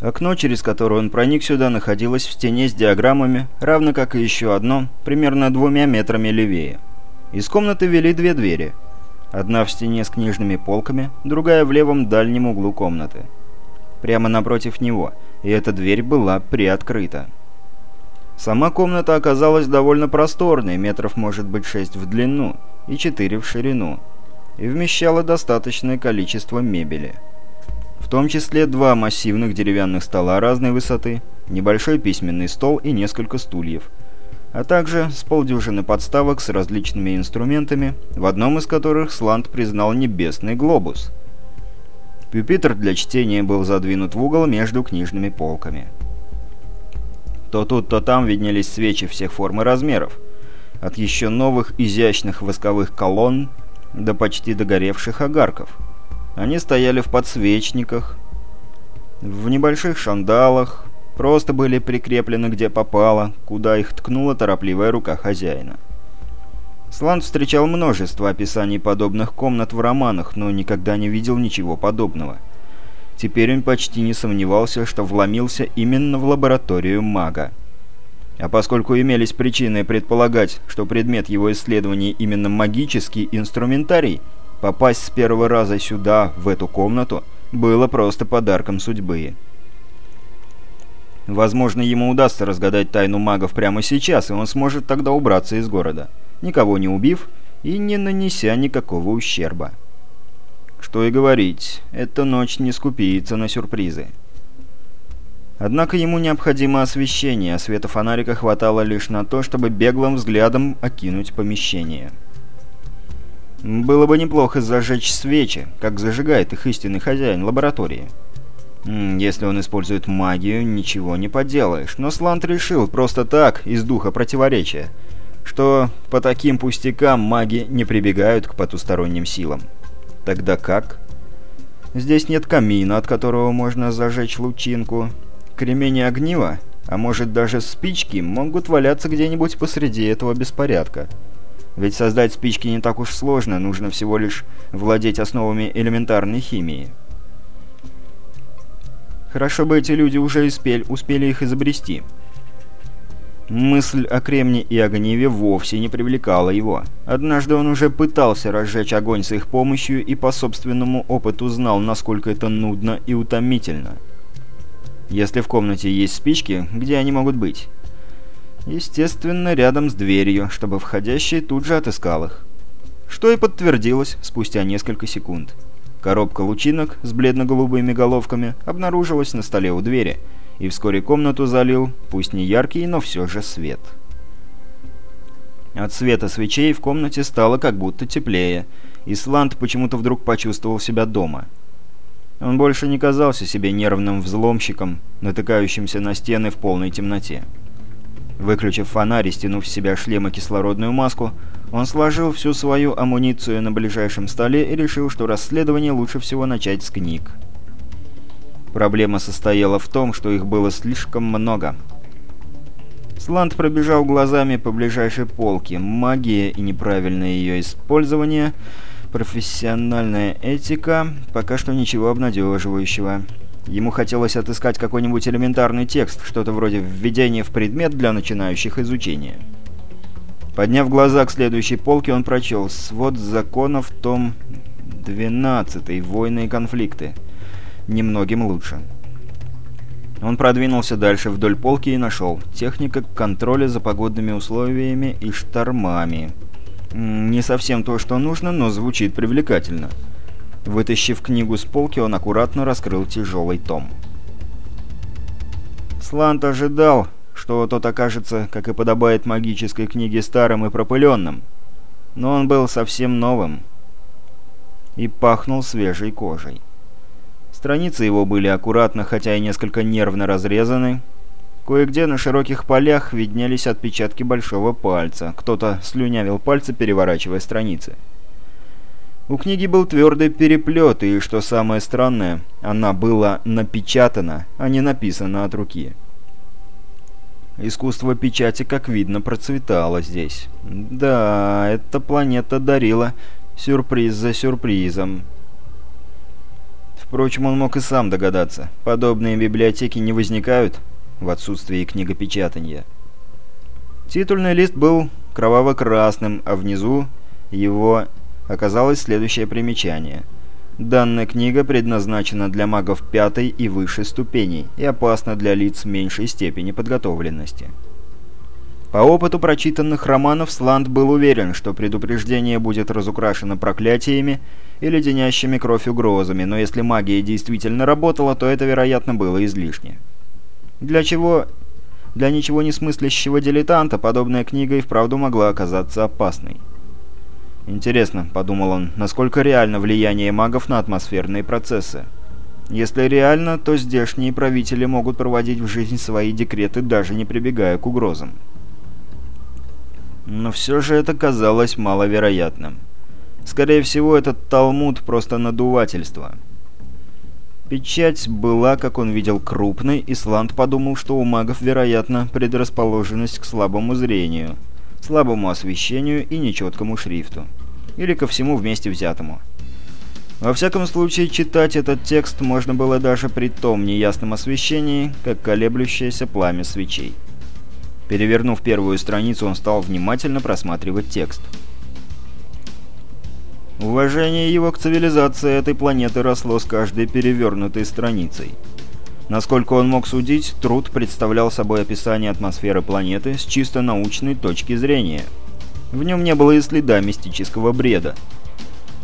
Окно, через которое он проник сюда, находилось в стене с диаграммами, равно как и еще одно, примерно двумя метрами левее. Из комнаты вели две двери. Одна в стене с книжными полками, другая в левом дальнем углу комнаты. Прямо напротив него, и эта дверь была приоткрыта. Сама комната оказалась довольно просторной, метров может быть шесть в длину и четыре в ширину, и вмещала достаточное количество мебели в том числе два массивных деревянных стола разной высоты, небольшой письменный стол и несколько стульев, а также с полдюжины подставок с различными инструментами, в одном из которых Сланд признал небесный глобус. Пюпитр для чтения был задвинут в угол между книжными полками. То тут, то там виднелись свечи всех форм и размеров, от еще новых изящных восковых колонн до почти догоревших огарков – они стояли в подсвечниках, в небольших шандалах, просто были прикреплены где попало, куда их ткнула торопливая рука хозяина. Сланд встречал множество описаний подобных комнат в романах, но никогда не видел ничего подобного. Теперь он почти не сомневался, что вломился именно в лабораторию мага. А поскольку имелись причины предполагать, что предмет его исследований именно магический инструментарий, Попасть с первого раза сюда, в эту комнату, было просто подарком судьбы. Возможно, ему удастся разгадать тайну магов прямо сейчас, и он сможет тогда убраться из города, никого не убив и не нанеся никакого ущерба. Что и говорить, эта ночь не скупится на сюрпризы. Однако ему необходимо освещение, а света фонарика хватало лишь на то, чтобы беглым взглядом окинуть помещение. Было бы неплохо зажечь свечи, как зажигает их истинный хозяин лаборатории. Если он использует магию, ничего не поделаешь. Но Слант решил просто так, из духа противоречия, что по таким пустякам маги не прибегают к потусторонним силам. Тогда как? Здесь нет камина, от которого можно зажечь лучинку. Кремень и огниво, а может даже спички, могут валяться где-нибудь посреди этого беспорядка. Ведь создать спички не так уж сложно, нужно всего лишь владеть основами элементарной химии. Хорошо бы эти люди уже успели, успели их изобрести. Мысль о кремне и огневе вовсе не привлекала его. Однажды он уже пытался разжечь огонь с их помощью и по собственному опыту знал, насколько это нудно и утомительно. Если в комнате есть спички, где они могут быть? Естественно, рядом с дверью, чтобы входящий тут же отыскал их. Что и подтвердилось спустя несколько секунд. Коробка лучинок с бледно-голубыми головками обнаружилась на столе у двери, и вскоре комнату залил, пусть не яркий, но все же свет. От света свечей в комнате стало как будто теплее, и Сланд почему-то вдруг почувствовал себя дома. Он больше не казался себе нервным взломщиком, натыкающимся на стены в полной темноте. Выключив фонарь и стянув с себя шлем и кислородную маску, он сложил всю свою амуницию на ближайшем столе и решил, что расследование лучше всего начать с книг. Проблема состояла в том, что их было слишком много. Сланд пробежал глазами по ближайшей полке. Магия и неправильное ее использование, профессиональная этика, пока что ничего обнадеживающего. Ему хотелось отыскать какой-нибудь элементарный текст, что-то вроде введения в предмет для начинающих изучения. Подняв глаза к следующей полке, он прочел «Свод законов, том 12. Войны и конфликты». Немногим лучше. Он продвинулся дальше вдоль полки и нашел «Техника контроля за погодными условиями и штормами». Не совсем то, что нужно, но звучит привлекательно. Вытащив книгу с полки, он аккуратно раскрыл тяжелый том. Слант ожидал, что тот окажется, как и подобает магической книге, старым и пропыленным. Но он был совсем новым и пахнул свежей кожей. Страницы его были аккуратно, хотя и несколько нервно разрезаны. Кое-где на широких полях виднелись отпечатки большого пальца. Кто-то слюнявил пальцы, переворачивая страницы. У книги был твердый переплет, и, что самое странное, она была напечатана, а не написана от руки. Искусство печати, как видно, процветало здесь. Да, эта планета дарила сюрприз за сюрпризом. Впрочем, он мог и сам догадаться. Подобные библиотеки не возникают в отсутствии книгопечатания. Титульный лист был кроваво-красным, а внизу его оказалось следующее примечание. Данная книга предназначена для магов пятой и выше ступеней и опасна для лиц меньшей степени подготовленности. По опыту прочитанных романов Сланд был уверен, что предупреждение будет разукрашено проклятиями и леденящими кровь угрозами, но если магия действительно работала, то это, вероятно, было излишне. Для чего... Для ничего не смыслящего дилетанта подобная книга и вправду могла оказаться опасной. «Интересно», — подумал он, — «насколько реально влияние магов на атмосферные процессы?» Если реально, то здешние правители могут проводить в жизнь свои декреты, даже не прибегая к угрозам. Но все же это казалось маловероятным. Скорее всего, этот Талмуд просто надувательство. Печать была, как он видел, крупной, и Сланд подумал, что у магов, вероятно, предрасположенность к слабому зрению, слабому освещению и нечеткому шрифту. Или ко всему вместе взятому. Во всяком случае, читать этот текст можно было даже при том неясном освещении, как колеблющееся пламя свечей. Перевернув первую страницу, он стал внимательно просматривать текст. Уважение его к цивилизации этой планеты росло с каждой перевернутой страницей. Насколько он мог судить, труд представлял собой описание атмосферы планеты с чисто научной точки зрения. В нем не было и следа мистического бреда.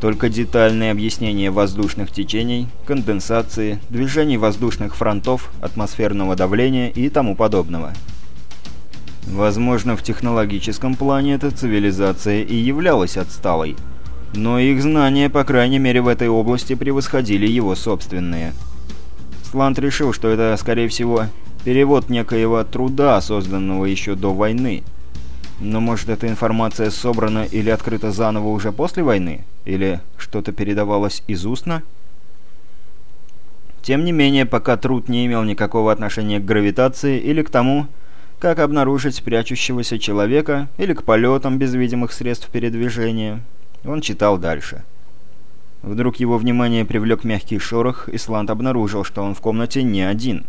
Только детальные объяснения воздушных течений, конденсации, движений воздушных фронтов, атмосферного давления и тому подобного – Возможно, в технологическом плане эта цивилизация и являлась отсталой, но их знания, по крайней мере в этой области, превосходили его собственные. Слант решил, что это, скорее всего, перевод некоего труда, созданного еще до войны. Но может эта информация собрана или открыта заново уже после войны? Или что-то передавалось из устно? Тем не менее, пока труд не имел никакого отношения к гравитации или к тому, как обнаружить прячущегося человека или к полетам без видимых средств передвижения. Он читал дальше. Вдруг его внимание привлек мягкий шорох, и Слант обнаружил, что он в комнате не один.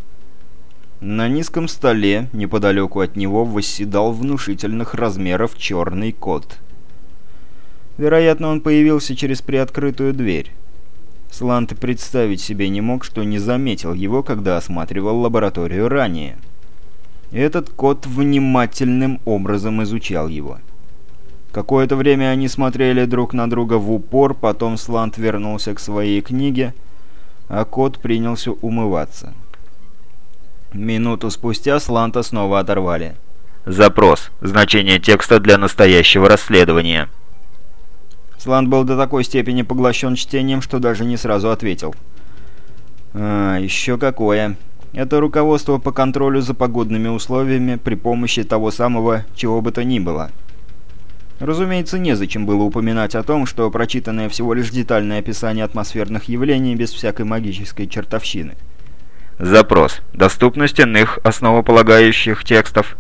На низком столе, неподалеку от него, восседал внушительных размеров черный кот. Вероятно, он появился через приоткрытую дверь. Слант представить себе не мог, что не заметил его, когда осматривал лабораторию ранее. Этот кот внимательным образом изучал его. Какое-то время они смотрели друг на друга в упор, потом Слант вернулся к своей книге, а кот принялся умываться. Минуту спустя Сланта снова оторвали. Запрос. Значение текста для настоящего расследования. Слант был до такой степени поглощен чтением, что даже не сразу ответил. «А, еще какое. Это руководство по контролю за погодными условиями при помощи того самого чего бы то ни было. Разумеется, незачем было упоминать о том, что прочитанное всего лишь детальное описание атмосферных явлений без всякой магической чертовщины. Запрос. Доступность иных основополагающих текстов.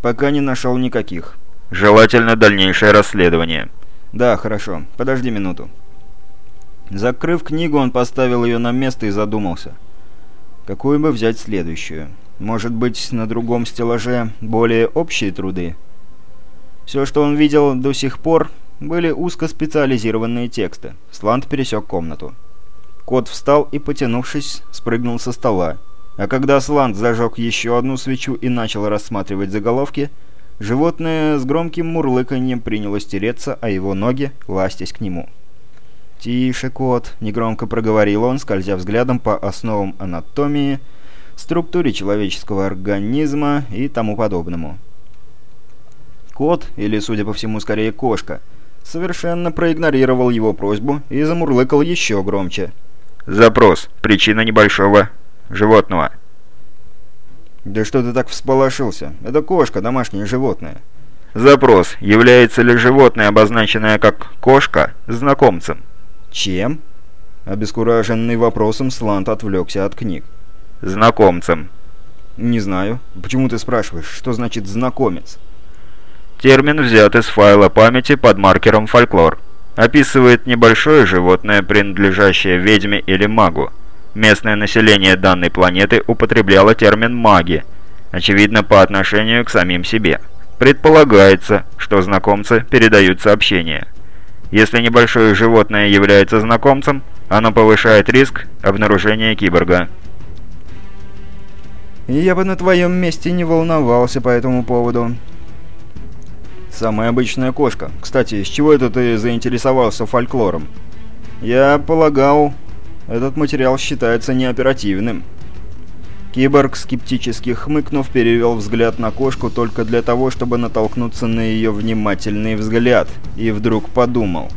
Пока не нашел никаких. Желательно дальнейшее расследование. Да, хорошо. Подожди минуту. Закрыв книгу, он поставил ее на место и задумался. Какую бы взять следующую? Может быть, на другом стеллаже более общие труды? Все, что он видел до сих пор, были узкоспециализированные тексты. Сланд пересек комнату. Кот встал и, потянувшись, спрыгнул со стола. А когда Сланд зажег еще одну свечу и начал рассматривать заголовки, животное с громким мурлыканьем принялось тереться, а его ноги ластясь к нему. «Тише, кот», — негромко проговорил он, скользя взглядом по основам анатомии, структуре человеческого организма и тому подобному. Кот, или, судя по всему, скорее кошка, совершенно проигнорировал его просьбу и замурлыкал еще громче. «Запрос. Причина небольшого животного». «Да что ты так всполошился? Это кошка, домашнее животное». «Запрос. Является ли животное, обозначенное как кошка, знакомцем?» «Чем?» Обескураженный вопросом Слант отвлекся от книг. «Знакомцем». «Не знаю. Почему ты спрашиваешь? Что значит «знакомец»?» Термин взят из файла памяти под маркером «Фольклор». описывает небольшое животное, принадлежащее ведьме или магу. Местное население данной планеты употребляло термин «маги», очевидно, по отношению к самим себе. Предполагается, что знакомцы передают сообщения. Если небольшое животное является знакомцем, оно повышает риск обнаружения киборга. Я бы на твоем месте не волновался по этому поводу. Самая обычная кошка. Кстати, с чего это ты заинтересовался фольклором? Я полагал, этот материал считается неоперативным. Киборг, скептически хмыкнув, перевел взгляд на кошку только для того, чтобы натолкнуться на ее внимательный взгляд, и вдруг подумал.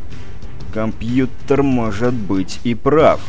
Компьютер может быть и прав.